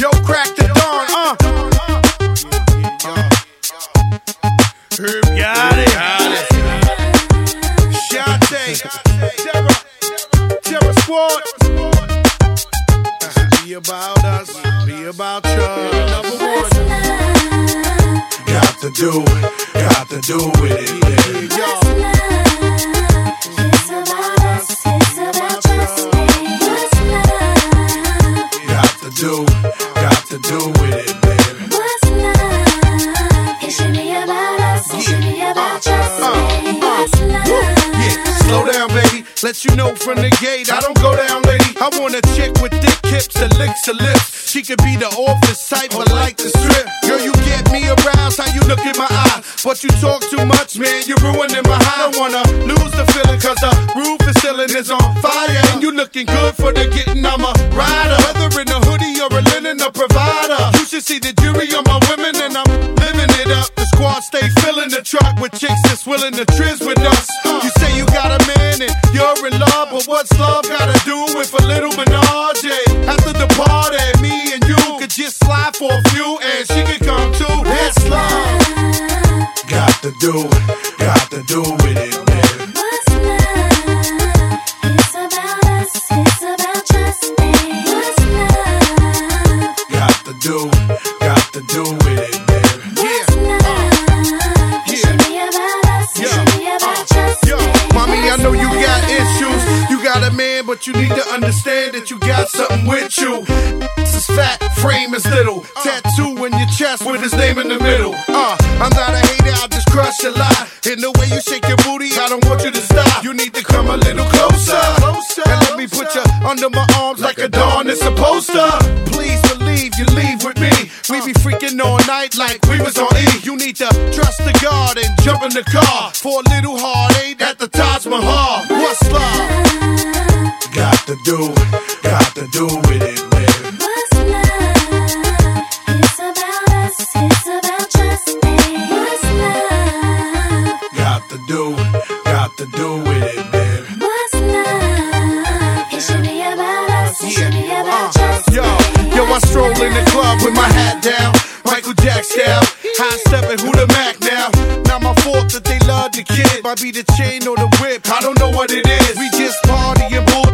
Joe cracked the dawn, uh. Herb got it. Got it. Shantae, Terror, Terror Squad. Be about us, be about you. Number one. Got to do, it, got to do it, baby. Let you know from the gate, I don't go down, lady. I want a chick with thick hips that licks her lips. She could be the office type, but like the strip. Girl, you get me aroused, how you look in my eye. But you talk too much, man, you're ruining my high. I don't wanna lose the feeling, cause the roof is ceiling is on fire. And you looking good for the getting, I'm a rider. Whether in a hoodie or a linen, a provider. You should see the slide for a few, and she could come too. That's love. Got to do, got to do with it, baby. Got to do, got to do with it, baby. Yo, mommy, I know you got issues. You got a man, but you need to understand frame is little. Tattoo in your chest with his name in the middle. Uh, I'm not a hater, I just crush a lot. In the way you shake your booty, I don't want you to stop. You need to come a little closer. closer And let me put you under my arms like a dawn is supposed to. Please believe you leave with me. We be freaking all night like we was on E. You need to trust the God and jump in the car for a little heartache at the Taj Mahal. What's love? Got to do, it, got to do with it, Stroll in the club with my hat down. Michael Jack style. High stepping, who the Mac now? Not my fault that they love the kid. Might be the chain or the whip. I don't know what it is. We just partying, bull.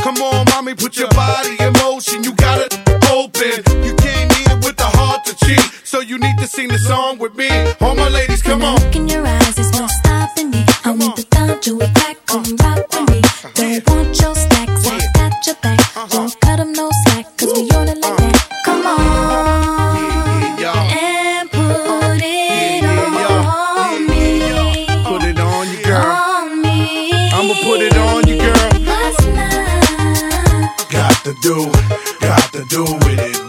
Come on, mommy, put your body in motion. You got it open. You came here with the heart to cheat. So you need to sing the song with me. All my ladies, come on. Look in your eyes, there's no stopping me. I want the time to to do, got to do with it.